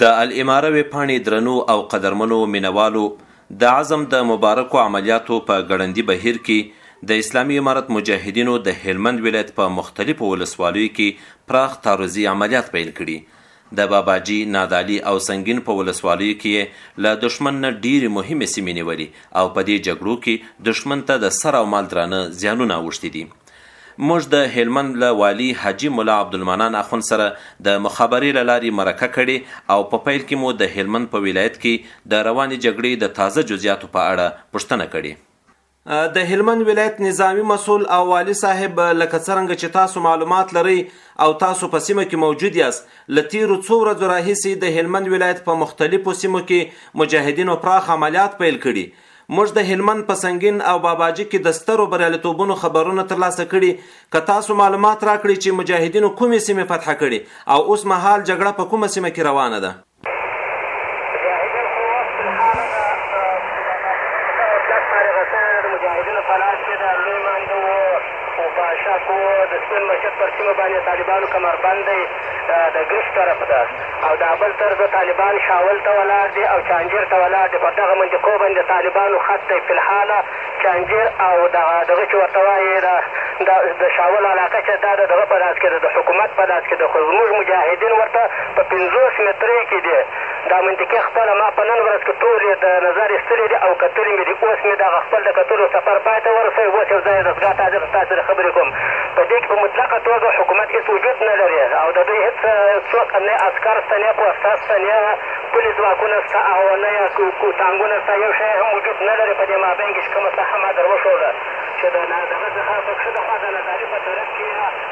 د الاماره وېبپاڼې درنو او قدرمنو مینوالو! د عزم د مبارکو عملیاتو په ګړندي بهیر کې د اسلامي امارت مجاهدینو د هلمند ولایت په مختلفو ولسوالیو کې پراخ تعرضي عملیات پیل کړي. د باباجي، نادعلي او سنګین په ولسوالیو کې یې له دښمن نه ډېرې مهمې سیمې نیولي او په دې جګړو کې دښمن ته د سر او مال درانه زیانونه اوښتي دي. موږ د هلمند له والي حاجي ملا عبدالمنان اخوند سره د مخابرې له لارې مرکه کړې او په پیل کې مو د هلمند په ولایت کې د روانې جګړې د تازه جزیاتو په اړه پوښتنه کړې. د هلمند ولایت نظامي مسول او والي صاحب لکه څرنګه چې تاسو معلومات لرئ او تاسو په سیمه کې موجود یاست له تیرو څو ورځو راهیسې د هلمند ولایت په مختلفو سیمو کې مجاهدینو پراخ عملیات پیل کړي موږ د هلمند په سنګین او باباجي کې د سترو بریالیتوبونو خبرونه ترلاسه کړي، که تاسو معلومات راکړئ چې مجاهدینو کومې سیمې فتح کړي او اوس مهال جګړه په کومه سیمه کې روانه ده؟ مجاهدین خو اوس فلحاله دا په کومه کلک باندې غسنه ده، د مجاهدینو په لاس کې ده، لوی مانده و، اوباشک و، د سپین مسجد پر سیمه باندې طالبانو کمربند دی. دا د ګرشت طرف ده او دا بل طرف ده طالبان شاول ته ولاړ دې او چانجېر ته ولاړ دې پر دغه منطقو باندې د طالبانو خط دی فی الحال چانجېر او دغه دغه چې ورته وایې دا دا د شاول علاقه چې دا د دغه په لاس کې ده د حکومت په لاس کې ده خو زموږ مجاهدین ورته په پنځوس مترۍ کې دې دا منطقي خپله ما په نن ورځ کې ټول یې د نظر ایستلي دي او کتلي مې دي. اوس مې دغه خپل د کتلو سفر پای ته ورسوی. اوس یو ځل د دستګاه تاج رب ستاسو سره خبرې کوم. په دې کې په مطلقه توګه حکومت هیڅ وجود نه لري او د دوی هیڅ څوک نه عسکر شته، نه پوسته شته، نه پولي ځواکونه شته او نه یې ټانګونه شته. یو شی هم وجود نه لري په دې مابین کې چې کومه ساحه ما در وښوده چې د دغه څخه پکښې د خوا د نظاري په ترڅ کې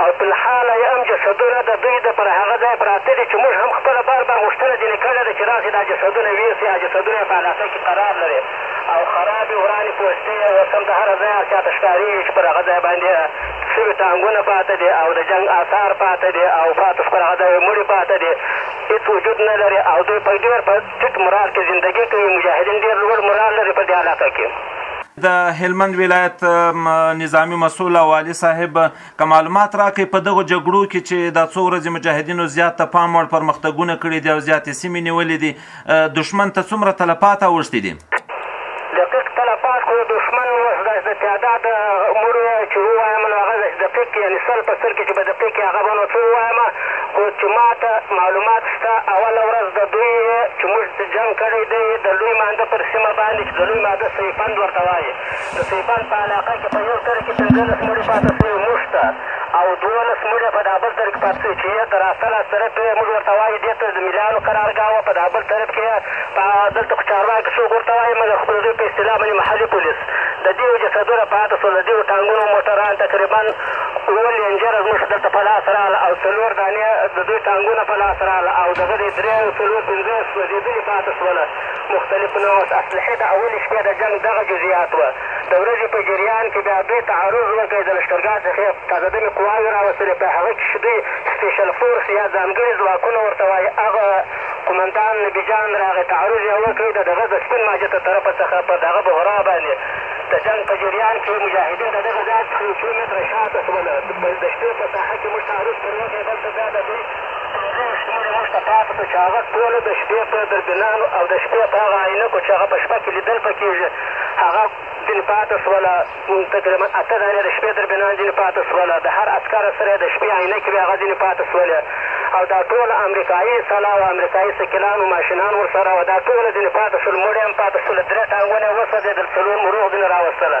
او فی الحال ئې ام جسدونه د دوی د پر هغه ځای پراته دي چې موږ هم خپله بار بار غوښتنه ځینې کړې ده چې راسئ دا جسدونه ویوسئ او جسدونه ئې په علاقه کې قرار لري او خرابې ورانې پوستې ئې اوس هم د هره ځایه چاته ښکاریږي چې پر هغه ځای باندې سوي ټانګونه پاته دي او د جنګ آثار پاته دي او پاتو پر هغه ځای مړي پاته دي هیڅ وجود نه لري او دوی په ډیر په ټیټ مرال کې زندګي کوي مجاهدین ډیر لوړ مرال لري په دې علاقه کې د هلمند ولایت نظامی مسول او والي صاحب که معلومات راکړي په دغه جګړو کې چې دا څو ورځې مجاهدینو زیات ته پام وړ پرمختګونه کړي دي او زیاتې سیمې نیولې دي دښمن ته څومره تلفات اوښتي دي دقیق تلفات خو دښمن اوس داسې د تعداد عمر چې ووایم نو هغه داسې دقیق یعنې سل په سل کې چې په دقیق هغه به نو څه ووایم کوم چې ماته معلومات شته اوله ورځ د دوی یې چې موږ جنګ کړی دی د لوی مانده پر سیمه باندې چې د لوی ماده سیفند ورته وایې د سیفند په علاقه کې په یو تر کې پنځلس مړي پاته شوي موږ ته او دولس مړي په دا بل تر کې پاته شوي چې یې د راسته لاس طرف کې موږ ورته وایې دې ته د ملیانو قرارګاه وه په دا بل طرف کې په دلته خو چارواکي څوک ورته وایي مګر خپل دوی په اصطلاح باندې محلي پولیس د دې جسدونه پاته شول د دې ټانګونو موټران تقریبا اووه لینجره ځمکه دلته په لاس راغله او څلور دانې د دوی ټانګونه په لاس راغله او دغه دی درې او څلور پنځه سوځېدلي پاتې شوله مختلف نوع اسلحې د اولې شپې د جنګ دغه جزئیات وه د ورځې په جریان کې بیا دوی تعرض وکړ د لښکرګاه څخه یې تازه دمې قواوې راوستلې په هغه کې چې دوی سپیشل فورس یا ځانګړي ځواکونه ورته وایي هغه قومندان نبي جان راغی تعرض یې وکړ د دغه د سپین ماجته طرفه څخه په دغه بغرا باندې د جنګ په جریان کې مجاهدین د دغه ځای څخه یو کیلومتره شاته شول. د شپې په ساحه کې موږ تعرض پر وکړ، دلته بیا د دوی پنځه شمېره موږ ته پاتې شو چې هغه ټوله د شپې په دربینانو او د شپې په هغه عینکو چې هغه په شپه کې لیدل په کېږي هغه ځینې پاتې شول. تقریبا اته دانې د شپې دربینان ځینې پاتې شول. د هر عسکر سره د شپې عینکې وې، هغه ځینې پاتې شولې. او دا ټول امریکایې سلا او امریکایې سکیلانو ماشینان ورسره او دا ټول ځینې پاتې شول مړي هم پاتې شول درې ټانګونه یې وسوځېدل څلور مو روغ ځینې راوستله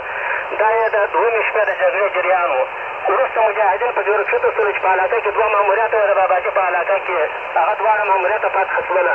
دا یې د دویمې شپې د جګړې جریان و وروسته مجاهدین په جوړ کښته شول چې په علاقه کې دوه ماموریت وه د باباجي په علاقه کې هغه دواړه ماموریته فتح شوله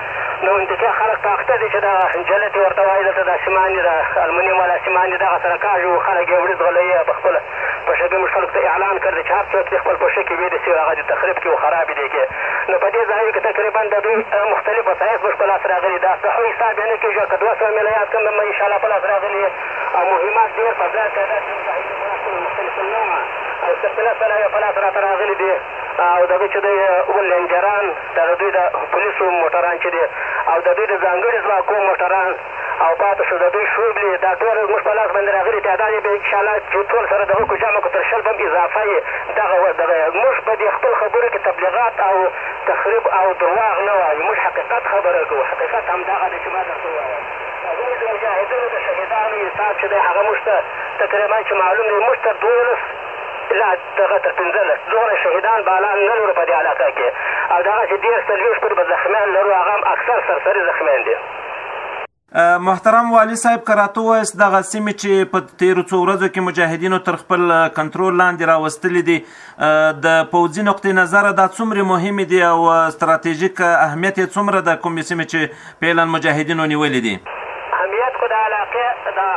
نو انتکه خلک په اخته دي چې دا جلتې ورته وایي دلته دا سیمانې ده المونیم والا سیمانې دغه سره کاږو خلک یې وړي ځغلوي په خپله پښه کې موږ خلکو ته اعلان کړ دی چې هر څوک دې خپل پښه کې ویلي سي هغه دې تخریب کړي او خرابې دې کړي نو په دې ځایو کې تقریبا د دوی مختلف وسایط موږ په لاس راغلي دا صحو حساب یې نه کېږي که دوه سوه میله یاد کړم به انشاءالله په لاس راغلي او مهمات ډېر په ځای تعداد مختلف النوع او سلسله سره یې په لاس راته راغلي دي او دغه چې دی ولنجران دا د دوی د پولیسو موټران چې دي او د دوی د ځانګړي ځواکو موټران او پاتې شو د دوی شوبلې دا ټول زموږ په لاس باندې راغلي تعداد یې به انشاءالله چې ټول سره د هغو جمع کړو تر شل به هم اضافه یې دغه و دغه موږ په دې خپل خبرو کې تبلیغات او تخریب او درواغ نه وایو موږ حقیقت خبره کوو حقیقت همدغه دی چې ما درته ووایه زموږ د مجاهدینو د شهیدانو حساب چې دی هغه موږ ته تقریبا چې معلوم دی موږ ته دولس لا دغه تر پنځلس زره شهیدان بالان نه لرو په دې علاقه کې او دغسې دېرش څلوېښت پورې به زخمیان لرو هغه هم اکثر سرسري زخمیان دي. محترم والي صاحب که راته ووایاست دغه سیمې چې په تیرو څو ورځو کې مجاهدینو تر خپل کنټرول لاندې راوستلې دي د پوځي نقطې نظره دا څومره مهمې دي او ستراتیژیک اهمیت یې څومره ده کومې سیمې چې فعلا مجاهدینو نیولي دي. اهمیت خو د علاقې دا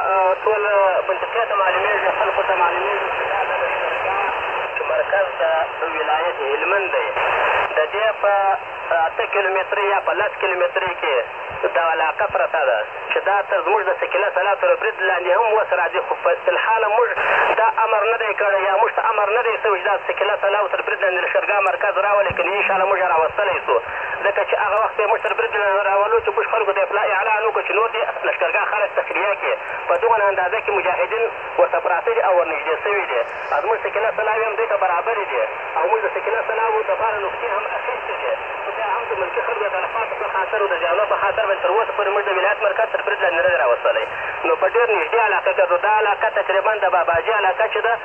ټول منطقې ته معلومېږي، خلکو ته معلومېږي چې دا دغه شرکا چې مرکز د ولایت هلمند دی، د دې په اته کیلومترۍ یا په لس کیلومترۍ کې دا علاقه پرته ده چې دا تر زموږ د ثقیله صلات تر برید لاندې هم اوس راځي، خو په فلحال موږ دا امر نه دی کړی یا موږ ته امر نه دی شوی چې دا ثقیله صلات تر برید لاندې د شرکا مرکز راولئ، که نه انشاالله موږ یې راوستلی شو. ځکه چې هغه وخت به يې مشر بريد له راولو چې موږ خلکو ته يې پلا اعلان وکړو چې نور دې لښکرګاه خلک تخليه کړي په دومره اندازه کې مجاهدين ورته پراته دي او ورنژدې شوي دي او زموږ سکينه سلاوې هم دوی ته برابرې دي او موږ د سکينه سلاوو د پاره نقطې هم اخيستې دي خو بيا هم د ملکي خلکو د تلفاتو په خاطر او د زيانو په خاطر باندې تر اوسه پورې موږ د ولايت مرکز تر بريد لاندې نه دی راوستلی نو په ډېر نږدې علاقه کې دا علاقه تقريبا د باباجي علاقه چې ده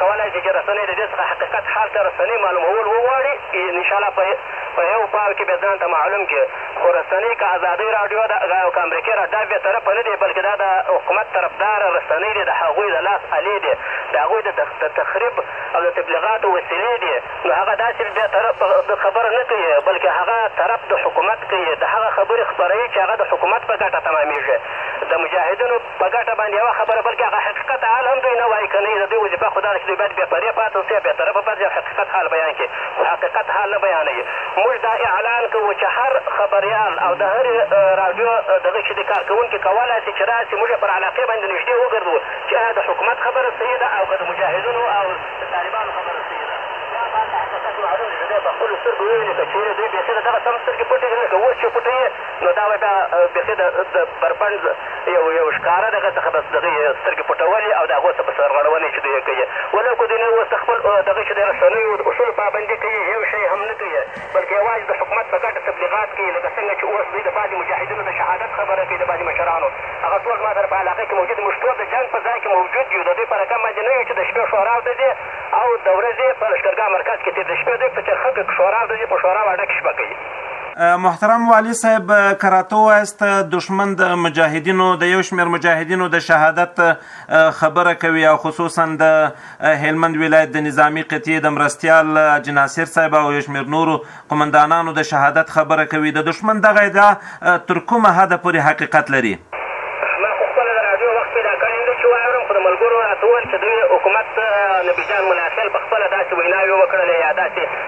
کولای شي چې رسنۍ د دې څخه حقیقت حال ته رسنۍ معلومول وغواړي ای ان شاءالله په په یو پاو کې به ځان ته معلوم کې خو رسنۍ که ازادۍ راډیو ده او که امریکې را دا بې طرفه نه دي بلکې دا د حکومت طرفدار رسنۍ دي د هغوی د لاس الې دي د هغوی د د تخریب او د تبلیغاتو وسیلې دي نو هغه داسې بې طرفه خبره نه کوي بلکې هغه طرف د حکومت کوي د هغه خبرې خپروي چې هغه د حکومت په ګټه تمامیږي د مجاهدینو په ګټه باندې یوه خبره بلکې هغه حقیقت حال هم دوی نه وايي که نه یې د دوی وظیفه خو دا ده چې دوی باید بې پرې پاتې شي او بې طرفه پاتې شي او حقیقت حال بیان کړي خو حقیقت حال نه بیانوي موږ دا اعلان کوو چې هر خبریال او د هرې راډیو دغه چې د کارکوونکي کولای شي چې راشي موږ یې پر علاقې باندې نږدې وګرځوو چې ایا د حکومت خبره صحیح ده او که د مجاهدینو او د طالبانو خبره صحیح ده دا باندې حقیقت معلوم دی چې دوی په خپلو سترګو وویني که چېرې دوی بېخي د دغه سم سترګې پټې کړي لکه اوس چې پټوي نو دا به بیا بیخي د بربنډ یو یو ښکاره دغه څخه بس دغه یې سترګې پټول او د هغو څه په سرغړونې چې دوی یې کوي ولو که دوی اوس د خپل دغه چې د رسنیو اصولو پابندي کوي یو شی هم نه کوي بلکې یوازې د حکومت په ګټه تبلیغات کوي لکه څنګه چې اوس دوی د بعضې مجاهدینو د شهادت خبره کوي د بعضې مشرانو هغه ټول زما سره په علاقه کې موجود موږ ټول د جنګ په ځای کې موجود یو د دوی په رقم باندې نه یو چې د شپې شوراو ته ځي او د ورځې په لښکرګاه مرکز کې تېر د شپې دوی په چرخکه کې شوراو ته ځي په شوراو اډه کې شپه کوي محترم والي صاحب که راته ووایاست دښمن د مجاهدینو د یو شمېر مجاهدینو د شهادت خبره کوي او خصوصا د هلمند ولایت د نظامی قطعې د مرستیال جناسر صاحب او یو شمېر نورو قمندانانو د شهادت خبره کوي د دښمن دغه ادعا تر کومه حده پورې حقیقت لري ما خو خپله د راډیو وخت پیدا کړی نه چې واورم خو د ملګرو راته وویل چې دوی حکومت نبي جان مناخېل په خپله داسې ویناوې وکړلې یا داسې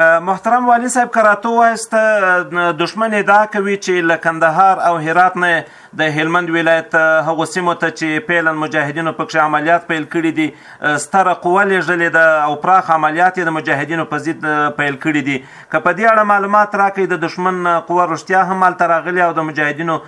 محترم والي صاحب که راته ووایاست دښمن ادعا کوي چې له کندهار او هرات نه د هلمند ولایت هغو سیمو ته چې پیلا مجاهدینو پکښې عملیات پیل کړي دي ستره قوه لېږلې ده او پراخ عملیات یې د مجاهدینو په ضد پیل کړي دي که په دې اړه معلومات راکړئ د دښمن قوه رښتیا هم هلته راغلې او د مجاهدینو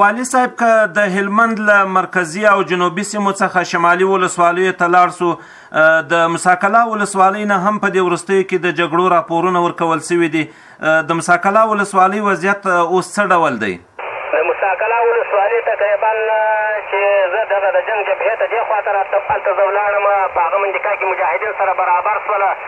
والي صاحب که د هلمند له مرکزي او جنوبي سیمو څخه شمالي ولسوالیو ته لاړ سو د مساکلا ولسوالۍ نه هم په دې وروستیو کې د جګړو راپورونه ورکول سوي دي د مساکلا ولسوالۍ وضعیت اوس څه ډول دی د مساکلا ولسوالۍ تقریبا چې زه دغه د جنګ جبهې ته دې خواته راتلم هلته زه ولاړم په هغه منطقه کې مجاهدین سره برابر سول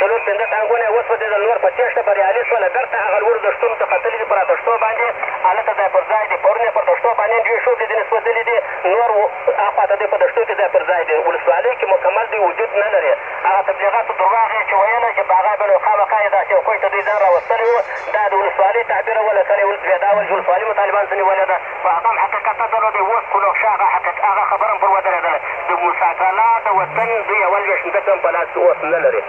څلور پنځه ټانګونه وسوځېدل، نور په تېښته بريالي شول، بېرته هغه لوړو دښتونو ته ختلي دي، پر دښتو باندې هلته ځای پر ځای دي، پرون يې پر دښتو باندې دوې شوبلې ځينې سوځلي دي، نور و اخوا ته دوی په دښتو کې ځای پر ځای دي، ولسوالۍ کې مکمل دوی وجود نه لري، هغه تبليغاتو دروغ يې چې ويل چې په هغه بل و خامخا يې داسې يو کوچ ته دوی ځان راوستلی و، دا د ولسوالۍ تعبير و، لکه له يو لوېدا ول چې ولسوالي مو طالبانو ته نيولې ده. په هغه هم حقیقت نه درلود، اوس خو نو ښه هغه هغه خبره هم پر ودرېدله، د موسی کلا د وطن د یوه لوېشت مځکه هم په لاس کې اوس نه لري.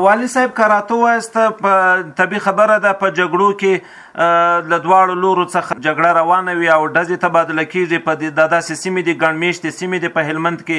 والي صاحب که راته ووایاست په طبي خبره ده په جګړو کې له دواړو لورو څخه جګړه روانه وي او ډزې تبادله کیږي په دا داسې سیمې دي ګڼ میشتې سیمې دي په هلمند کې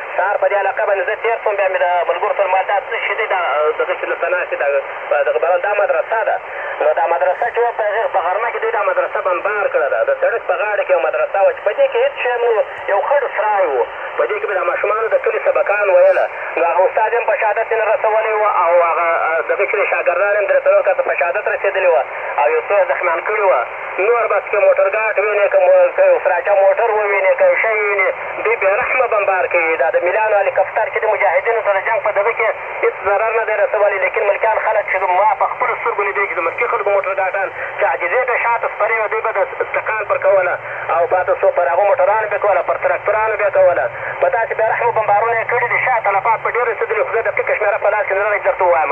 سهار په دې علاقه باندې زه تېر شوم، بیا مې د ملګرو سره ما دا څه شي دی دا دغه چې دلته ناست دی دا دغه بلل دا مدرسه ده، نو دا مدرسه چې وه په هغې په غرمه کې دوی دا مدرسه بمبار کړه ده، د سړک په غاړه کې یوه مدرسه وه چې په دې کې هېڅ شی هم نه و، یو خړ سرای و، په دې کې به د ماشومانو د کلي سبقان ویله، نو هغه استاد هم په شهادت ځینې رسولی و او هغه دغه چې دی شاګردان یې هم درې څلور کسه په شهادت رسېدلي وه او یو څو یې زخمیان کړي وه. نور بس که موټر ګاټ وینې که سراچه موټر ووینې که شی وینې دوی بې رحمه بمبار کوي دا د ملانو هلیکاپټر چې د مجاهدینو سره جنګ په دغه کې هېڅ ضرر نه دی رسولی لیکن ملکیان خلک چې ما په خپلو سترګو لیدې چې د ملکي خلکو موټر ګاټان چې عاجزې ته شاته سپرې وې دوی به د ټکان پر کوله او پاتې څو پر هغو موټرانو به کوله پر تراکتورانو به کوله په داسې بې رحمه بمبارونه یې کړي دي شاه تلفات په ډېر رسېدلي خو زه دقیقه شمېره په لاس کې نه لرم چې درته ووایم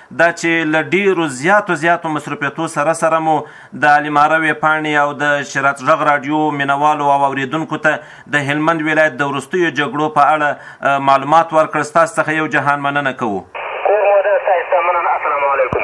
دا چې له ډېرو زیاتو زیاتو مصروفیتو سره سره مو د علماره وېبپاڼې او د شرات غږ راډیو مینوالو او اورېدونکو ته د هلمند ولایت د وروستیو جګړو په اړه معلومات ورکړ، ستاسو څخه یو جهان مننه کوو. کور مو ودان ستاسو ته مننه السلام علیکم.